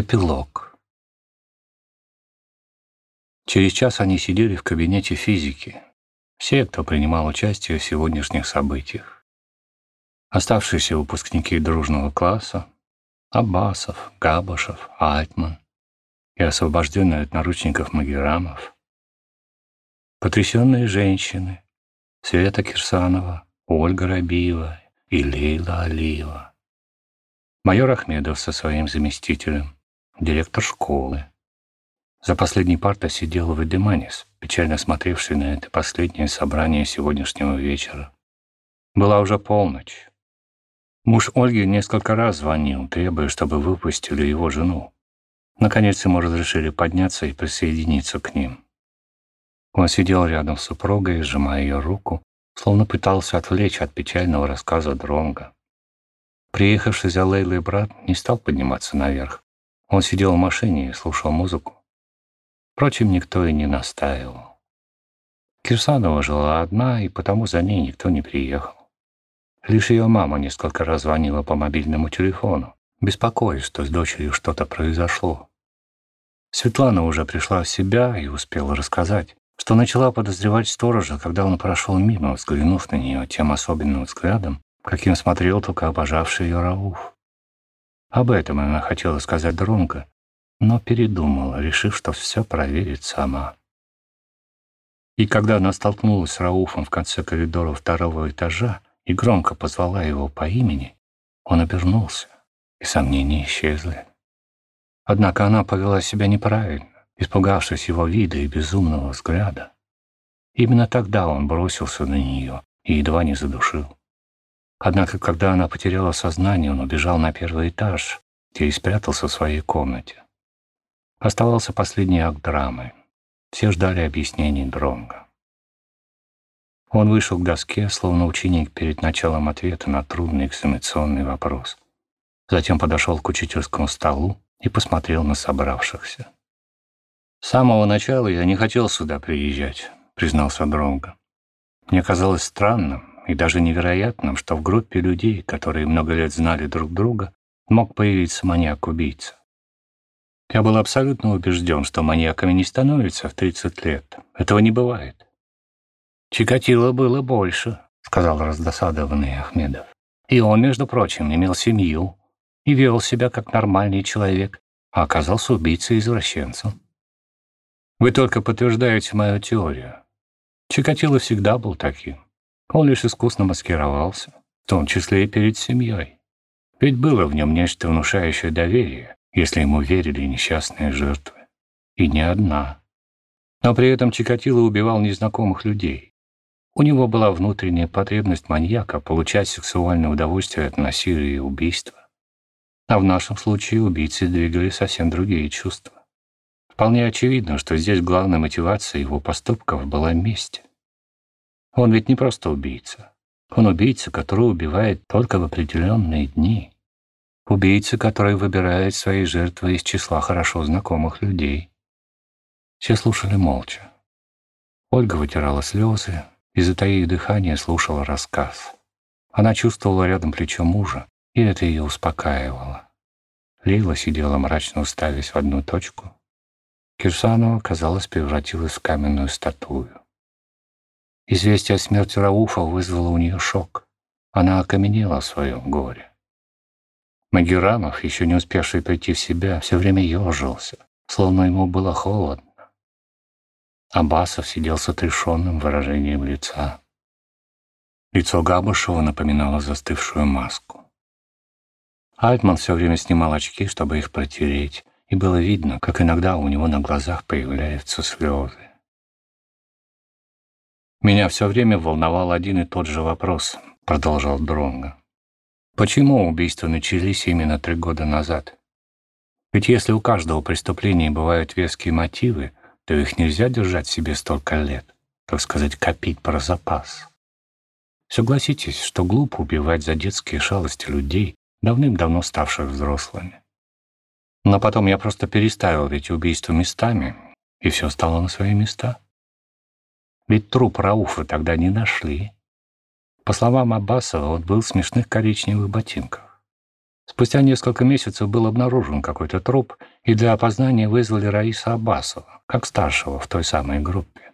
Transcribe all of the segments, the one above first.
Эпилог. Через час они сидели в кабинете физики. Все, кто принимал участие в сегодняшних событиях. Оставшиеся выпускники дружного класса, Аббасов, Габашев, Альтман и освобожденные от наручников Магерамов. Потрясенные женщины, Света Кирсанова, Ольга Рабиева и Лейла Алиева. Майор Ахмедов со своим заместителем, директор школы. За последней партой сидел Вадиманис, печально смотревший на это последнее собрание сегодняшнего вечера. Была уже полночь. Муж Ольги несколько раз звонил, требуя, чтобы выпустили его жену. Наконец ему разрешили подняться и присоединиться к ним. Он сидел рядом с супругой, сжимая ее руку, словно пытался отвлечь от печального рассказа Дронга. Приехавший за Лейлой брат не стал подниматься наверх, он сидел в машине и слушал музыку. Впрочем, никто и не настаивал. Кирсанова жила одна, и потому за ней никто не приехал. Лишь ее мама несколько раз звонила по мобильному телефону, беспокоясь, что с дочерью что-то произошло. Светлана уже пришла в себя и успела рассказать, что начала подозревать сторожа, когда он прошел мимо, взглянув на нее тем особенным взглядом, каким смотрел только обожавший ее Рауф. Об этом она хотела сказать Дронго, но передумала, решив, что все проверит сама. И когда она столкнулась с Рауфом в конце коридора второго этажа и громко позвала его по имени, он обернулся, и сомнения исчезли. Однако она повела себя неправильно, испугавшись его вида и безумного взгляда. Именно тогда он бросился на нее и едва не задушил. Однако, когда она потеряла сознание, он убежал на первый этаж, где и спрятался в своей комнате. Оставался последний акт драмы. Все ждали объяснений Дронга. Он вышел к доске, словно ученик перед началом ответа на трудный экзаменационный вопрос. Затем подошел к учительскому столу и посмотрел на собравшихся. «С самого начала я не хотел сюда приезжать», — признался Дронго. «Мне казалось странным, и даже невероятным, что в группе людей, которые много лет знали друг друга, мог появиться маньяк-убийца. Я был абсолютно убежден, что маньяками не становятся в 30 лет. Этого не бывает. Чикатило было больше, сказал раздосадованный Ахмедов. И он, между прочим, имел семью и вел себя как нормальный человек, а оказался убийцей-извращенцем. Вы только подтверждаете мою теорию. Чикатило всегда был таким. Он лишь искусно маскировался, в том числе и перед семьей. Ведь было в нем нечто внушающее доверие, если ему верили несчастные жертвы. И не одна. Но при этом Чикатило убивал незнакомых людей. У него была внутренняя потребность маньяка получать сексуальное удовольствие от насилия и убийства. А в нашем случае убийцы двигали совсем другие чувства. Вполне очевидно, что здесь главной мотивацией его поступков была месть. Он ведь не просто убийца. Он убийца, который убивает только в определенные дни. Убийца, который выбирает свои жертвы из числа хорошо знакомых людей. Все слушали молча. Ольга вытирала слезы и, затаив дыхание, слушала рассказ. Она чувствовала рядом плечо мужа, и это ее успокаивало. Лейла сидела мрачно уставясь в одну точку. Кирсанова, казалось, превратилась в каменную статую. Известие о смерти Рауфа вызвало у нее шок. Она окаменела в своем горе. Магерамов, еще не успевший прийти в себя, все время ежился, словно ему было холодно. Абасов сидел с отрешенным выражением лица. Лицо Габышева напоминало застывшую маску. Альтман все время снимал очки, чтобы их протереть, и было видно, как иногда у него на глазах появляются слезы. «Меня все время волновал один и тот же вопрос», — продолжал Дронго. «Почему убийства начались именно три года назад? Ведь если у каждого преступления бывают веские мотивы, то их нельзя держать себе столько лет, так сказать, копить про запас. Согласитесь, что глупо убивать за детские шалости людей, давным-давно ставших взрослыми. Но потом я просто переставил эти убийства местами, и все стало на свои места. Ведь труп Рауфа тогда не нашли. По словам Аббасова, он был в смешных коричневых ботинках. Спустя несколько месяцев был обнаружен какой-то труп, и для опознания вызвали Раиса Аббасова, как старшего в той самой группе.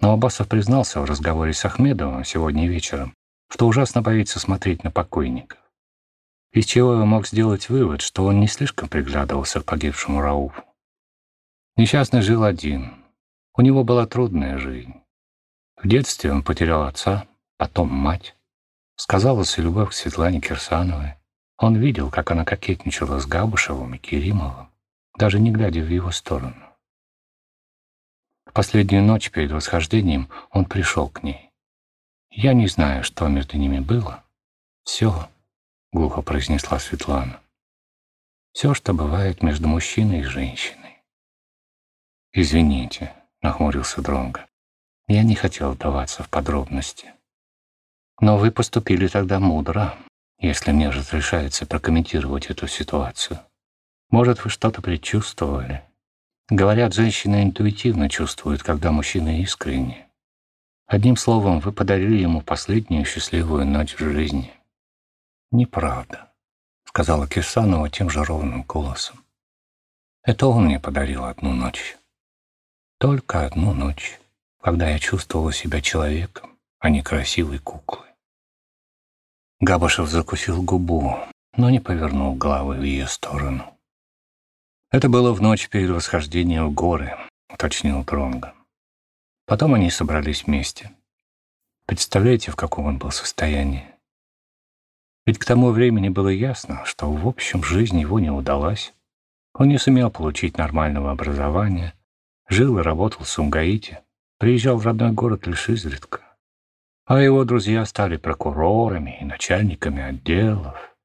Но Аббасов признался в разговоре с Ахмедовым сегодня вечером, что ужасно боится смотреть на покойников. Из чего я мог сделать вывод, что он не слишком приглядывался к погибшему Рауфу. Несчастный жил один. У него была трудная жизнь. В детстве он потерял отца, потом мать. Сказалась и любовь к Светлане Кирсановой. Он видел, как она кокетничала с Габушевым и Керимовым, даже не глядя в его сторону. В последнюю ночь перед восхождением он пришел к ней. Я не знаю, что между ними было. Все, — глухо произнесла Светлана. Все, что бывает между мужчиной и женщиной. Извините, — нахмурился Дронго. Я не хотел вдаваться в подробности. Но вы поступили тогда мудро, если мне разрешается прокомментировать эту ситуацию. Может, вы что-то предчувствовали? Говорят, женщины интуитивно чувствуют, когда мужчина искренне. Одним словом, вы подарили ему последнюю счастливую ночь в жизни. Неправда, сказала Кирсанова тем же ровным голосом. Это он мне подарил одну ночь. Только одну ночь, когда я чувствовала себя человеком, а не красивой куклой. Габашев закусил губу, но не повернул головы в ее сторону. Это было в ночь перед восхождением в горы, уточнил Тронга. Потом они собрались вместе. Представляете, в каком он был состоянии? Ведь к тому времени было ясно, что в общем жизнь его не удалась. Он не сумел получить нормального образования, жил и работал в Сумгаите, приезжал в родной город лишь изредка. А его друзья стали прокурорами и начальниками отделов.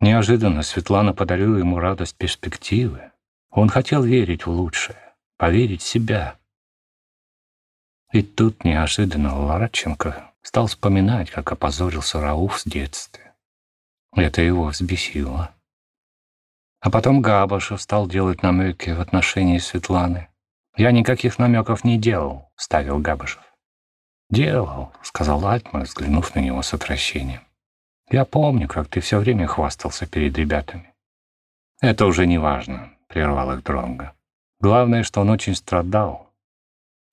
Неожиданно Светлана подарила ему радость перспективы. Он хотел верить в лучшее, поверить в себя, и тут неожиданно Ларченко стал вспоминать, как опозорился Рауф в детстве. Это его взбесило. А потом Габашев стал делать намеки в отношении Светланы. «Я никаких намеков не делал», — ставил Габашев. «Делал», — сказал Альтман, взглянув на него с отвращением. «Я помню, как ты все время хвастался перед ребятами». «Это уже не важно», — прервал их Дронго. «Главное, что он очень страдал,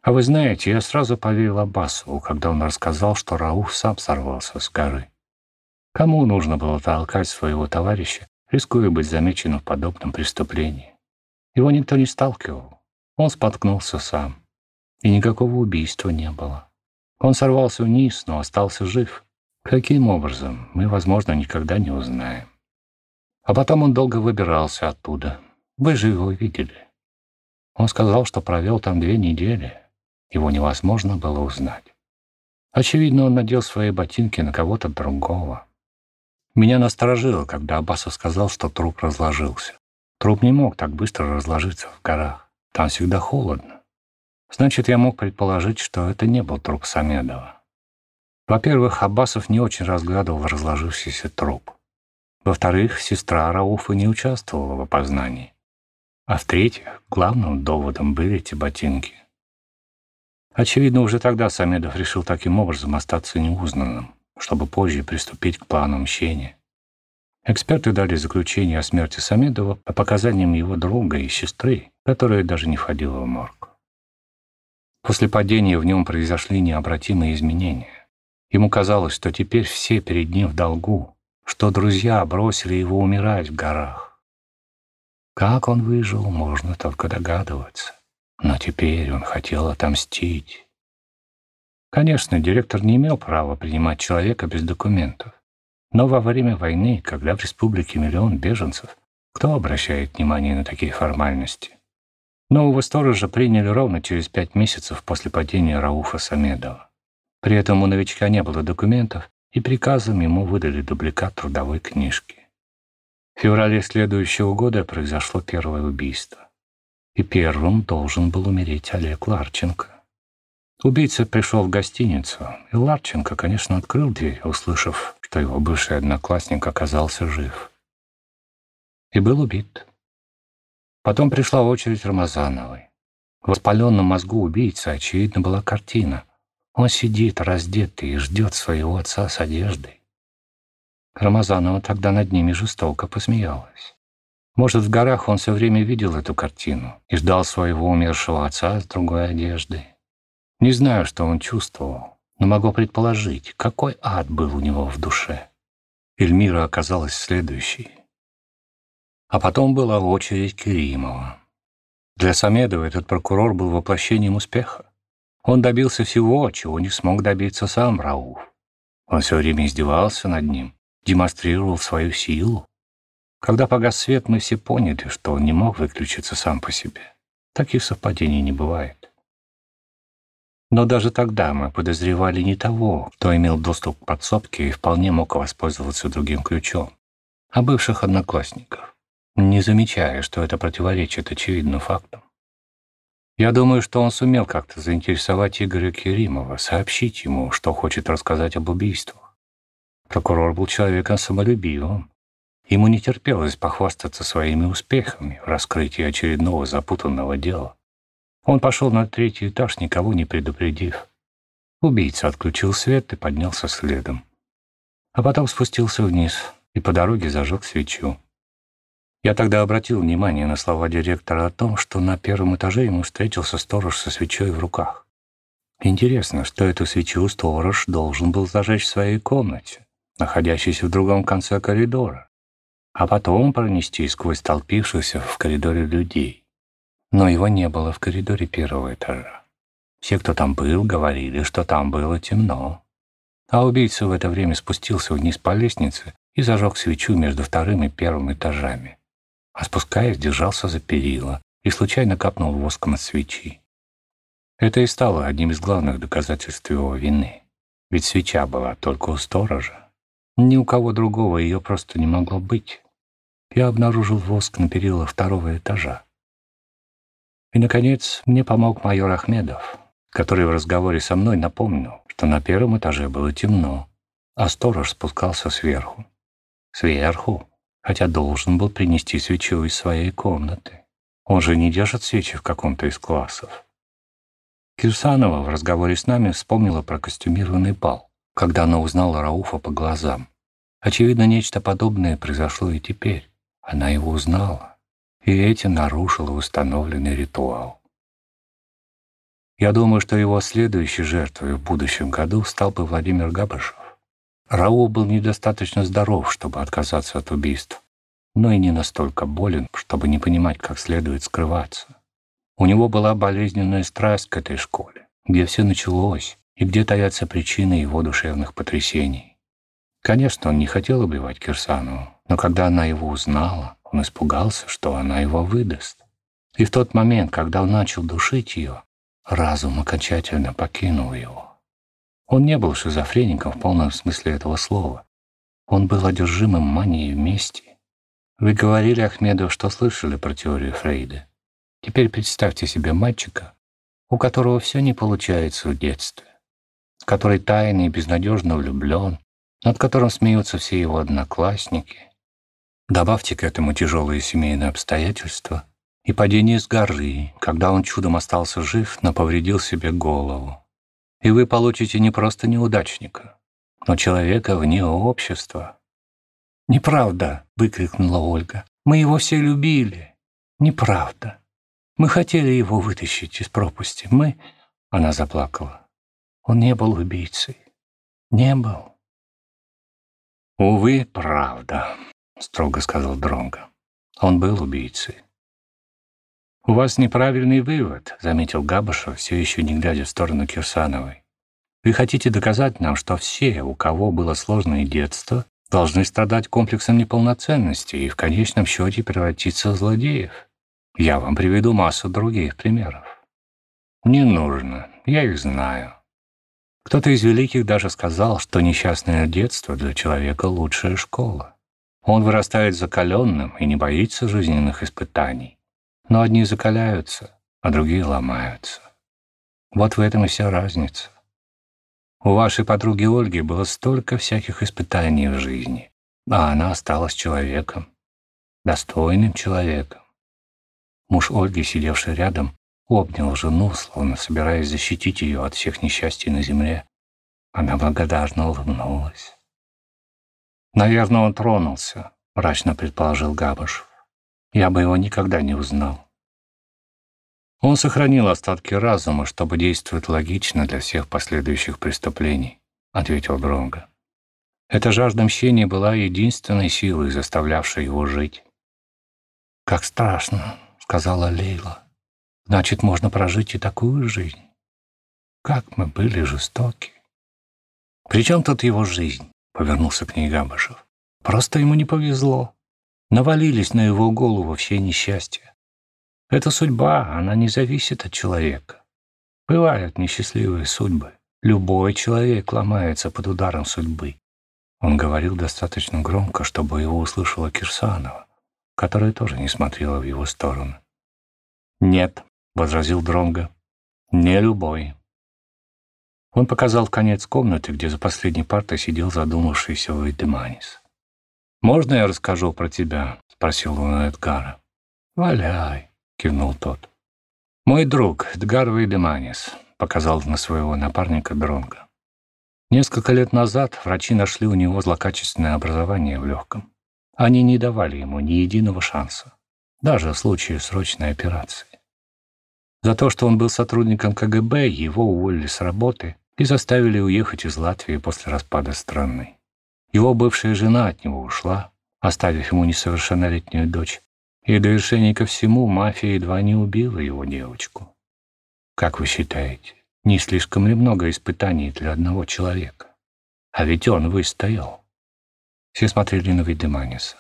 а вы знаете, я сразу поверил Аббасову, когда он рассказал, что Рауф сам сорвался с горы. Кому нужно было толкать своего товарища, рискуя быть замеченным в подобном преступлении? Его никто не сталкивал. Он споткнулся сам. И никакого убийства не было. Он сорвался вниз, но остался жив. Каким образом, мы, возможно, никогда не узнаем. А потом он долго выбирался оттуда. Вы же его видели. Он сказал, что провел там две недели. Его невозможно было узнать. Очевидно, он надел свои ботинки на кого-то другого. Меня насторожило, когда Аббасов сказал, что труп разложился. Труп не мог так быстро разложиться в горах. Там всегда холодно. Значит, я мог предположить, что это не был труп Самедова. Во-первых, Аббасов не очень разглядывал разложившийся труп. Во-вторых, сестра Рауфа не участвовала в опознании. А в-третьих, главным доводом были эти ботинки. Очевидно, уже тогда Самедов решил таким образом остаться неузнанным, чтобы позже приступить к плану мщения. Эксперты дали заключение о смерти Самедова по показаниям его друга и сестры, которая даже не входила в морг. После падения в нем произошли необратимые изменения. Ему казалось, что теперь все перед ним в долгу, что друзья бросили его умирать в горах. Как он выжил, можно только догадываться. Но теперь он хотел отомстить. Конечно, директор не имел права принимать человека без документов. Но во время войны, когда в республике миллион беженцев, кто обращает внимание на такие формальности? Нового сторожа приняли ровно через пять месяцев после падения Рауфа Самедова. При этом у новичка не было документов, и приказом ему выдали дубликат трудовой книжки. В феврале следующего года произошло первое убийство и первым должен был умереть Олег Ларченко. Убийца пришел в гостиницу, и Ларченко, конечно, открыл дверь, услышав, что его бывший одноклассник оказался жив. И был убит. Потом пришла очередь Рамазановой. В воспаленном мозгу убийцы, очевидно, была картина. Он сидит раздетый и ждет своего отца с одеждой. Рамазанова тогда над ними жестоко посмеялась. Может, в горах он все время видел эту картину и ждал своего умершего отца с другой одеждой. Не знаю, что он чувствовал, но могу предположить, какой ад был у него в душе. Эльмира оказалась следующей. А потом была очередь Керимова. Для Самедова этот прокурор был воплощением успеха. Он добился всего, чего не смог добиться сам Рауф. Он все время издевался над ним, демонстрировал свою силу. Когда погас свет, мы все поняли, что он не мог выключиться сам по себе. Таких совпадений не бывает. Но даже тогда мы подозревали не того, кто имел доступ к подсобке и вполне мог воспользоваться другим ключом, а бывших одноклассников, не замечая, что это противоречит очевидным фактам. Я думаю, что он сумел как-то заинтересовать Игоря Керимова, сообщить ему, что хочет рассказать об убийствах. Прокурор был человеком самолюбивым. Ему не терпелось похвастаться своими успехами в раскрытии очередного запутанного дела. Он пошел на третий этаж, никого не предупредив. Убийца отключил свет и поднялся следом. А потом спустился вниз и по дороге зажег свечу. Я тогда обратил внимание на слова директора о том, что на первом этаже ему встретился сторож со свечой в руках. Интересно, что эту свечу сторож должен был зажечь в своей комнате, находящейся в другом конце коридора, а потом пронести сквозь толпившихся в коридоре людей. Но его не было в коридоре первого этажа. Все, кто там был, говорили, что там было темно. А убийца в это время спустился вниз по лестнице и зажег свечу между вторым и первым этажами а спускаясь, держался за перила и случайно капнул воском от свечи. Это и стало одним из главных доказательств его вины. Ведь свеча была только у сторожа. Ни у кого другого ее просто не могло быть. Я обнаружил воск на перила второго этажа. И, наконец, мне помог майор Ахмедов, который в разговоре со мной напомнил, что на первом этаже было темно, а сторож спускался сверху. Сверху, хотя должен был принести свечу из своей комнаты. Он же не держит свечи в каком-то из классов. Кирсанова в разговоре с нами вспомнила про костюмированный бал, когда она узнала Рауфа по глазам. Очевидно, нечто подобное произошло и теперь. Она его узнала, и этим нарушила установленный ритуал. Я думаю, что его следующей жертвой в будущем году стал бы Владимир Габышев. Раул был недостаточно здоров, чтобы отказаться от убийств, но и не настолько болен, чтобы не понимать, как следует скрываться. У него была болезненная страсть к этой школе, где все началось и где таятся причины его душевных потрясений. Конечно, он не хотел убивать Кирсанову, но когда она его узнала, он испугался, что она его выдаст. И в тот момент, когда он начал душить ее, разум окончательно покинул его. Он не был шизофреником в полном смысле этого слова. Он был одержимым манией мести. Вы говорили, Ахмедов, что слышали про теорию Фрейда. Теперь представьте себе мальчика, у которого все не получается в детстве, который тайно и безнадежно влюблен, над которым смеются все его одноклассники. Добавьте к этому тяжелые семейные обстоятельства и падение с горы, когда он чудом остался жив, но повредил себе голову и вы получите не просто неудачника, но человека вне общества. «Неправда!» — выкрикнула Ольга. «Мы его все любили!» «Неправда! Мы хотели его вытащить из пропасти. Мы...» Она заплакала. «Он не был убийцей. Не был». «Увы, правда», — строго сказал Дронго. «Он был убийцей. «У вас неправильный вывод», — заметил Габышев, все еще не глядя в сторону Кирсановой. «Вы хотите доказать нам, что все, у кого было сложное детство, должны страдать комплексом неполноценности и в конечном счете превратиться в злодеев? Я вам приведу массу других примеров». «Не нужно, я их знаю». Кто-то из великих даже сказал, что несчастное детство для человека — лучшая школа. Он вырастает закаленным и не боится жизненных испытаний. Но одни закаляются, а другие ломаются. Вот в этом и вся разница. У вашей подруги Ольги было столько всяких испытаний в жизни, а она осталась человеком, достойным человеком. Муж Ольги, сидевший рядом, обнял жену, словно собираясь защитить ее от всех несчастий на земле. Она благодарно улыбнулась. «Наверное, он тронулся», — мрачно предположил Габышев. «Я бы его никогда не узнал». Он сохранил остатки разума, чтобы действовать логично для всех последующих преступлений, ответил Дронго. Эта жажда мщения была единственной силой, заставлявшей его жить. «Как страшно», — сказала Лейла. «Значит, можно прожить и такую жизнь. Как мы были жестоки». «При чем тут его жизнь?» — повернулся к ней Габышев. «Просто ему не повезло. Навалились на его голову все несчастья. Это судьба, она не зависит от человека. Бывают несчастливые судьбы. Любой человек ломается под ударом судьбы. Он говорил достаточно громко, чтобы его услышала Кирсанова, которая тоже не смотрела в его сторону. «Нет», — возразил Дронго, — «не любой». Он показал конец комнаты, где за последней партой сидел задумавшийся Вейдеманис. «Можно я расскажу про тебя?» — спросил он Эдгара. «Валяй», — кивнул тот. «Мой друг, Эдгар Вейдеманис», — показал на своего напарника Дронга. Несколько лет назад врачи нашли у него злокачественное образование в легком. Они не давали ему ни единого шанса, даже в случае срочной операции. За то, что он был сотрудником КГБ, его уволили с работы и заставили уехать из Латвии после распада страны. Его бывшая жена от него ушла, оставив ему несовершеннолетнюю дочь, и до довершение ко всему мафия едва не убила его девочку. Как вы считаете, не слишком ли много испытаний для одного человека? А ведь он выстоял. Все смотрели на Видеманиса.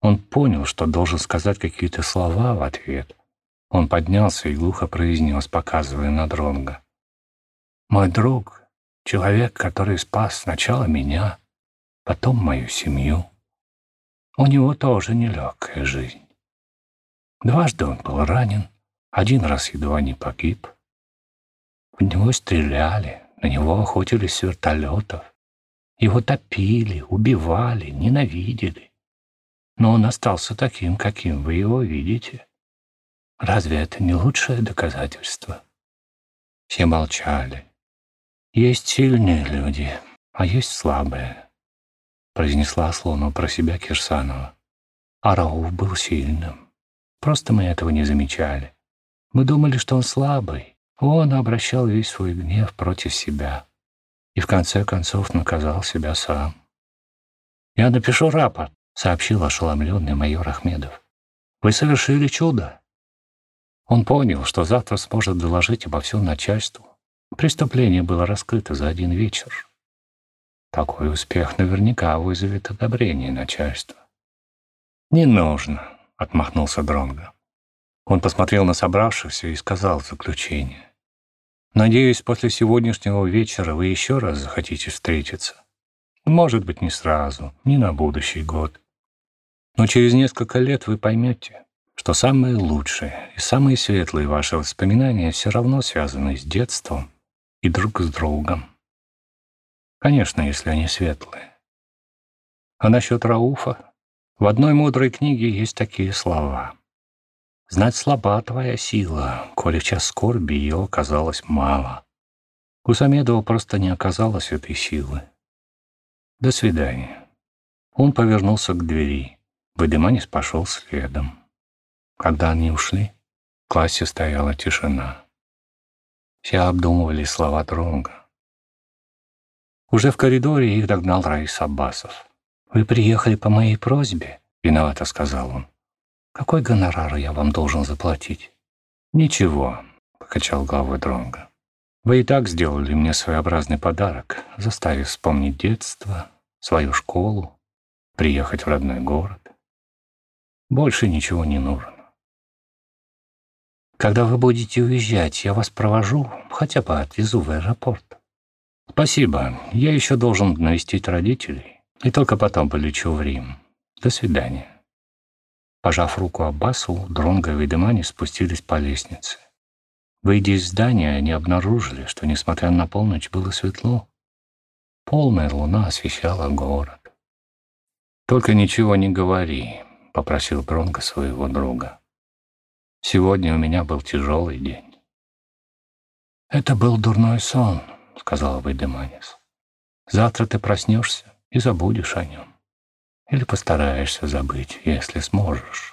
Он понял, что должен сказать какие-то слова в ответ. Он поднялся и глухо произнес, показывая на Дронга. «Мой друг — человек, который спас сначала меня, потом мою семью. У него тоже нелегкая жизнь. Дважды он был ранен, один раз едва не погиб. В него стреляли, на него охотились с вертолетов. Его топили, убивали, ненавидели. Но он остался таким, каким вы его видите. Разве это не лучшее доказательство? Все молчали. Есть сильные люди, а есть слабые, произнесла словно про себя Кирсанова. А Рауф был сильным. Просто мы этого не замечали. Мы думали, что он слабый. Он обращал весь свой гнев против себя. И в конце концов наказал себя сам. «Я напишу рапорт», — сообщил ошеломленный майор Ахмедов. «Вы совершили чудо». Он понял, что завтра сможет доложить обо всем начальству. Преступление было раскрыто за один вечер. Такой успех наверняка вызовет одобрение начальства. «Не нужно», отмахнулся Дронго. Он посмотрел на собравшихся и сказал в заключение. «Надеюсь, после сегодняшнего вечера вы еще раз захотите встретиться. Может быть, не сразу, не на будущий год. Но через несколько лет вы поймете, что самые лучшие и самые светлые ваши воспоминания все равно связаны с детством и друг с другом. Конечно, если они светлые. А насчет Рауфа в одной мудрой книге есть такие слова. «Знать слаба твоя сила, коли в час скорби ее оказалось мало». У Самедова просто не оказалось этой силы. До свидания. Он повернулся к двери. Бадеманис пошел следом. Когда они ушли, в классе стояла тишина. Все обдумывали слова Тронга. Уже в коридоре их догнал Раис Аббасов. «Вы приехали по моей просьбе?» — виновато сказал он. «Какой гонорар я вам должен заплатить?» «Ничего», — покачал головой Дронга. «Вы и так сделали мне своеобразный подарок, заставив вспомнить детство, свою школу, приехать в родной город. Больше ничего не нужно. Когда вы будете уезжать, я вас провожу, хотя бы отвезу в аэропорт. Спасибо, я еще должен навестить родителей. И только потом полечу в Рим. До свидания. Пожав руку Аббасу, Дронго и Демани спустились по лестнице. Выйдя из здания, они обнаружили, что, несмотря на полночь, было светло. Полная луна освещала город. «Только ничего не говори», — попросил Дронго своего друга. «Сегодня у меня был тяжелый день». «Это был дурной сон», — сказал Вейдеманис. «Завтра ты проснешься и забудешь о нем. Или постараешься забыть, если сможешь.